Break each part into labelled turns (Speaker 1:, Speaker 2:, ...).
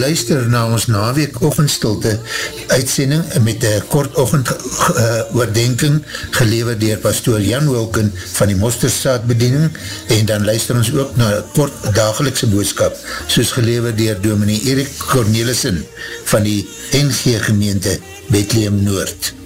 Speaker 1: luister na ons naweek ochendstilte uitsending met een kort ochend uh, oordenking gelever dier pastoor Jan Wilken van die Mosterstaatbediening en dan luister ons ook na kort dagelikse boodskap soos gelever dier dominee Erik Cornelissen van die NG gemeente Bethlehem Noord.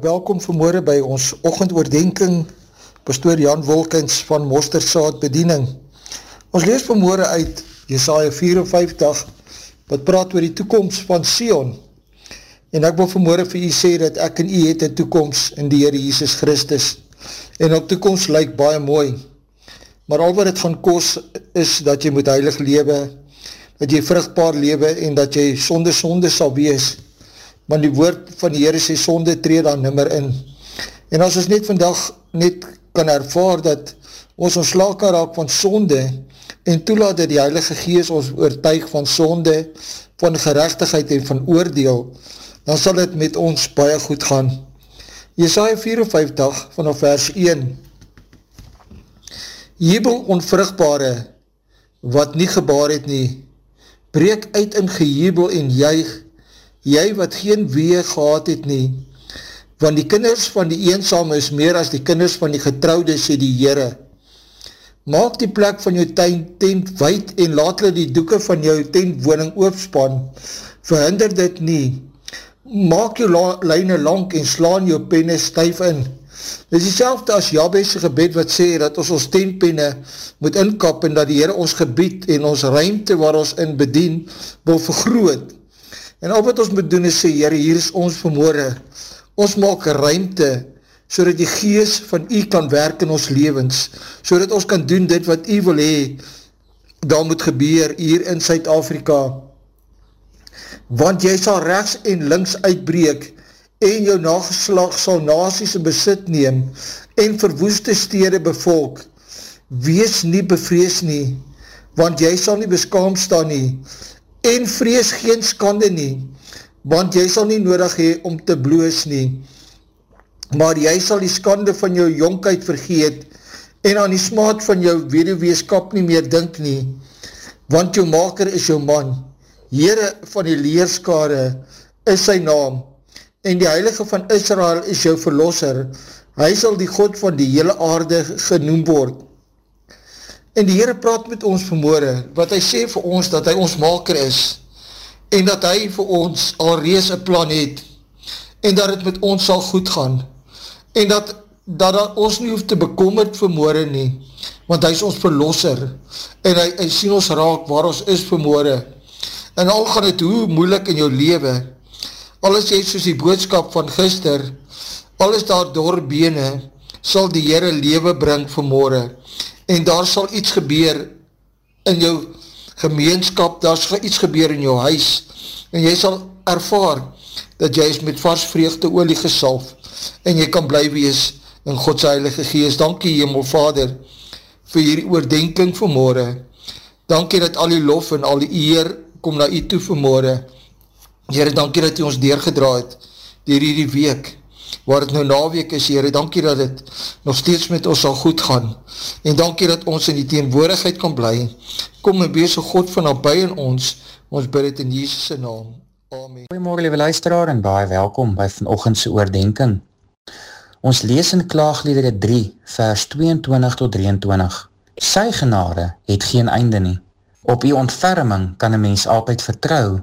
Speaker 2: Welkom vanmorgen by ons ochendoordenking pastoor Jan Wolkens van Mostersaad Bediening. Ons lees vanmorgen uit Jesaja 54 wat praat oor die toekomst van Sion. En ek wil vanmorgen vir u sê dat ek en u het een toekomst in die Heere Jesus Christus. En op toekomst lyk baie mooi. Maar al wat het gaan kos is dat jy moet heilig lewe dat jy vruchtbaar lewe en dat jy sonde sonde sal wees want die woord van die Heere sê sonde treed dan nimmer in. En as ons net vandag net kan ervaar dat ons ontslaak kan raak van sonde en toelaat dat die Heilige Gees ons oortuig van sonde, van gerechtigheid en van oordeel, dan sal het met ons baie goed gaan. Jesaja 54 vanaf vers 1 Jebel onvruchtbare, wat nie gebaar het nie, breek uit in gejebel en juig, jy wat geen wee gehad het nie, want die kinders van die eensame is meer as die kinders van die getrouwde, sê die Heere. Maak die plek van jou tent, tent wijd en laat hulle die doeken van jou tentwoning oopspan, verhinder dit nie. Maak jou lijne lang en slaan jou penne stuif in. Dit is die selfde as Jabese gebed wat sê dat ons ons tentpenne moet inkap en dat die Heere ons gebied en ons ruimte waar ons in bedien wil vergroot. En al wat ons moet doen is sê, Heere, hier is ons vermoorde. Ons maak ruimte, so dat die gees van u kan werk in ons levens, so dat ons kan doen dit wat u wil hee, dan moet gebeur hier in Suid-Afrika. Want jy sal rechts en links uitbreek, en jou nageslag sal nasies in besit neem, en verwoeste stede bevolk. Wees nie bevrees nie, want jy sal nie beskaam staan nie, en vrees geen skande nie, want jy sal nie nodig hee om te bloos nie, maar jy sal die skande van jou jonkheid vergeet, en aan die smaad van jou wederweeskap nie meer dink nie, want jou maker is jou man, Heere van die leerskare is sy naam, en die heilige van Israel is jou verlosser, hy sal die God van die hele aarde genoem word, En die Heere praat met ons vanmorgen, wat hy sê vir ons dat hy ons maker is, en dat hy vir ons al rees een plan het, en dat het met ons sal goed gaan, en dat, dat ons nie hoef te bekommerd vanmorgen nie, want hy is ons verlosser, en hy, hy sien ons raak waar ons is vanmorgen, en al gaan het hoe moeilik in jou leven, alles het soos die boodskap van gister, alles daar doorbene, sal die Heere leven bring vanmorgen, en daar sal iets gebeur in jou gemeenskap, daar sal iets gebeur in jou huis, en jy sal ervaar dat jy is met vars vreugde olie gesalf, en jy kan bly wees in Gods Heilige Geest. Dankie, Hemel Vader, vir hierdie oordenking vanmorgen. Dankie dat al die lof en al die eer kom na u toe vanmorgen. Heere, dankie dat u ons deurgedraad dier hierdie week waar het nou naweek is, Heere, dankie dat het nog steeds met ons sal goed gaan, en dankie dat ons in die teenwoordigheid kan bly, kom en wees God van nabij in ons, ons bid het in Jesus' naam.
Speaker 3: Amen. Goeiemorgen, lieve luisteraar, en baie welkom by vanochtendse oordenking. Ons lees in Klaagliedere 3, vers 22 tot 23. Sy genade het geen einde nie. Op die ontferming kan een mens altyd vertrouw.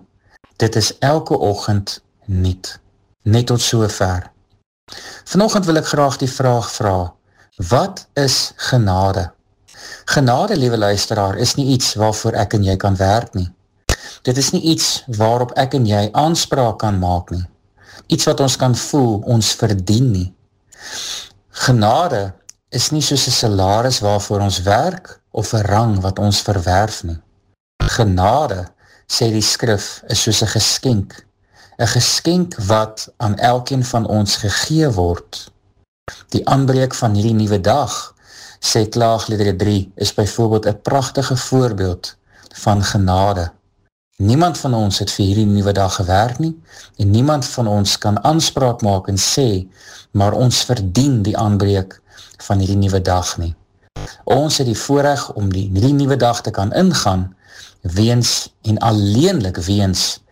Speaker 3: Dit is elke ochend niet. Net tot so ver. Vanochtend wil ek graag die vraag vraag, wat is genade? Genade, liewe luisteraar, is nie iets waarvoor ek en jy kan werk nie. Dit is nie iets waarop ek en jy aanspraak kan maak nie. Iets wat ons kan voel, ons verdien nie. Genade is nie soos een salaris waarvoor ons werk of een rang wat ons verwerf nie. Genade, sê die skrif, is soos een geskenk een geskenk wat aan elkeen van ons gegee word. Die aanbreek van hierdie nieuwe dag sê klaagliedere 3, is bijvoorbeeld een prachtige voorbeeld van genade. Niemand van ons het vir hierdie nieuwe dag gewerk nie, en niemand van ons kan aanspraak maak en sê, maar ons verdien die aanbreek van hierdie nieuwe dag nie. Ons het die voorrecht om die, die nieuwe dag te kan ingaan, weens en alleenlik weens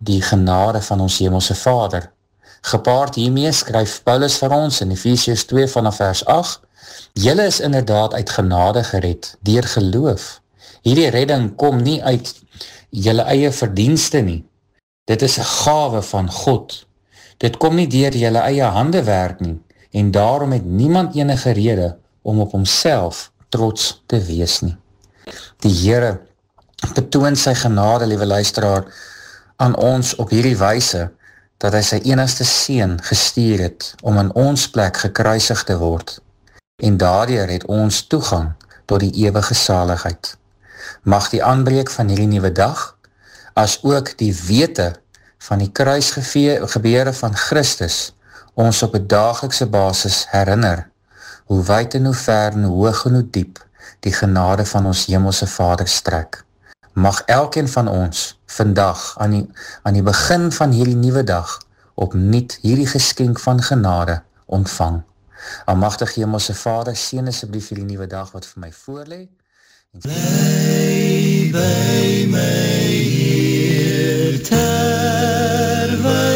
Speaker 3: die genade van ons hemelse vader. Gepaard hiermee skryf Paulus vir ons in Ephesians 2 vanaf vers 8, Julle is inderdaad uit genade gered, dier geloof. Hierdie redding kom nie uit julle eie verdienste nie. Dit is een gave van God. Dit kom nie dier julle eie hande werk nie, en daarom het niemand enige rede om op homself trots te wees nie. Die Heere betoon sy genade, liewe luisteraar, aan ons op hierdie weise, dat hy sy enigste seen gestuur het om in ons plek gekruisig te word. En daardoor het ons toegang tot die eeuwige saligheid. Mag die aanbreek van hierdie nieuwe dag, as ook die wete van die kruisgebeure van Christus, ons op een dagelikse basis herinner, hoe wijd en hoe ver en hoe hoog en hoe diep die genade van ons hemelse vader strek mag elkeen van ons vandag aan die, aan die begin van hierdie nieuwe dag opniet hierdie geskenk van genade ontvang. Almachtig Hemelse Vader, sien asjeblief hierdie nieuwe dag wat vir my voorlee.
Speaker 4: Bly by my hier terwijl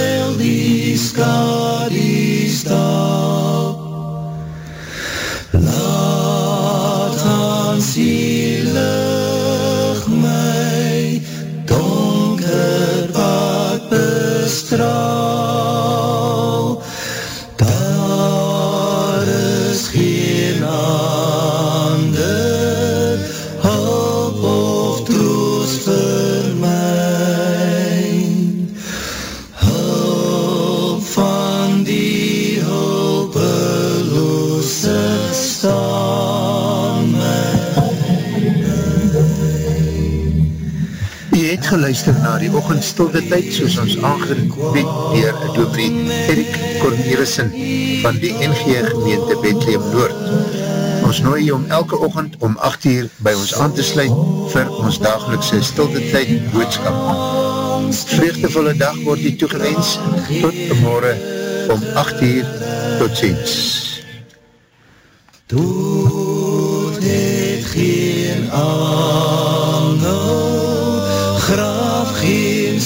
Speaker 1: geluister na die ochendstilde tyd soos ons aangebied dier Dobrie Erik Cornelissen van die NG gemeente Bethlehem Noord. Ons nooi jy om elke ochend om 8 uur by ons aan te sluit vir ons dagelikse stilte tyd boodskap. Vreugdevolle dag word die toegewens tot morgen om 8 uur tot ziens.
Speaker 4: Doet geen